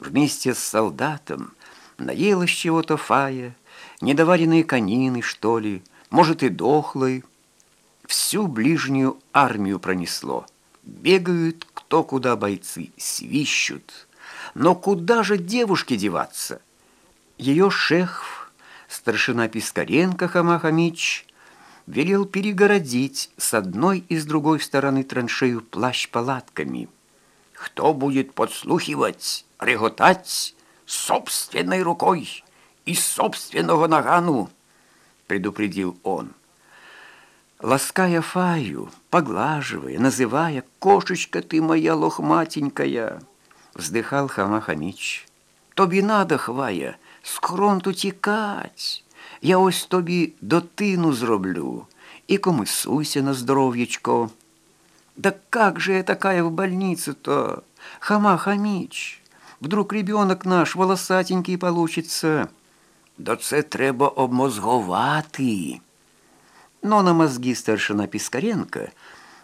вместе с солдатом, наелась чего-то Фая, недоваренные конины, что ли, может, и дохлой. Всю ближнюю армию пронесло. Бегают кто куда бойцы, свищут. Но куда же девушке деваться? Ее шеф, старшина Пискаренко Хамахамич, велел перегородить с одной и с другой стороны траншею плащ-палатками. Кто будет подслухивать, реготать собственной рукой из собственного нагану, предупредил он. Лаская Фаю, поглаживая, называя «Кошечка ты моя лохматенькая», вздыхал Хама Хамич. «Тобі надо, Хвая, скронту тікать. Я ось тобі дотину зроблю и комисуйся на здоров'ячко». «Да как же я такая в больницу-то, Хама Хамич? Вдруг ребенок наш волосатенький получится?» «Да це треба обмозговати». Но на мозги старшина Пискаренко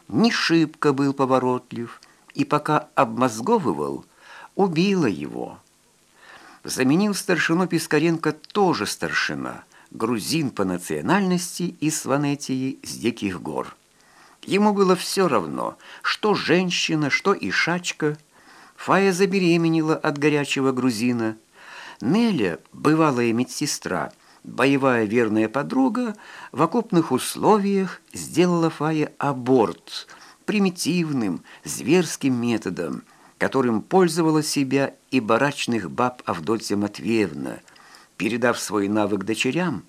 не шибко был поворотлив, и пока обмозговывал, убила его. Заменил старшину Пискаренко тоже старшина, грузин по национальности и с Ванетии с Диких гор. Ему было все равно, что женщина, что ишачка. Фая забеременела от горячего грузина. Неля, бывалая медсестра, боевая верная подруга, в окопных условиях сделала Фае аборт примитивным, зверским методом, которым пользовала себя и барачных баб Авдотья Матвеевна, передав свой навык дочерям.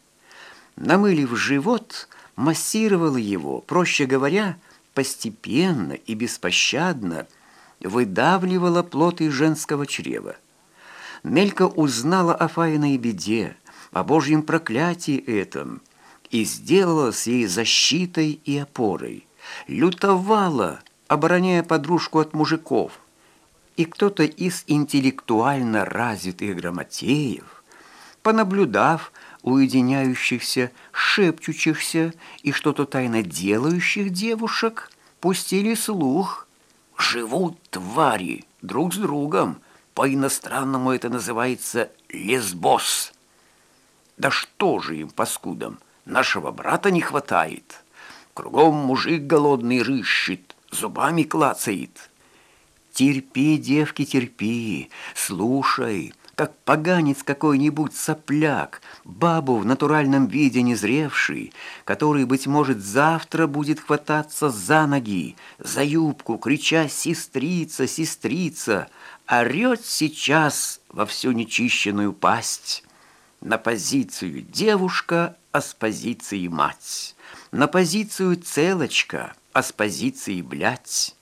Намылив живот, массировала его, проще говоря, постепенно и беспощадно выдавливала плоты женского чрева. Нелька узнала о Фаиной беде, о Божьем проклятии этом и сделала с ей защитой и опорой, лютовала, обороняя подружку от мужиков. И кто-то из интеллектуально развитых грамотеев, понаблюдав уединяющихся, шепчущихся и что-то тайно делающих девушек, пустили слух. Живут твари друг с другом, по-иностранному это называется лесбос. Да что же им, паскудам, нашего брата не хватает? Кругом мужик голодный рыщет, зубами клацает. Терпи, девки, терпи, слушай, как поганец какой-нибудь сопляк, бабу в натуральном виде незревший, который, быть может, завтра будет хвататься за ноги, за юбку, крича «Сестрица, сестрица!», орет сейчас во всю нечищенную пасть. На позицию девушка, а с позиции мать. На позицию целочка, а с позиции блядь.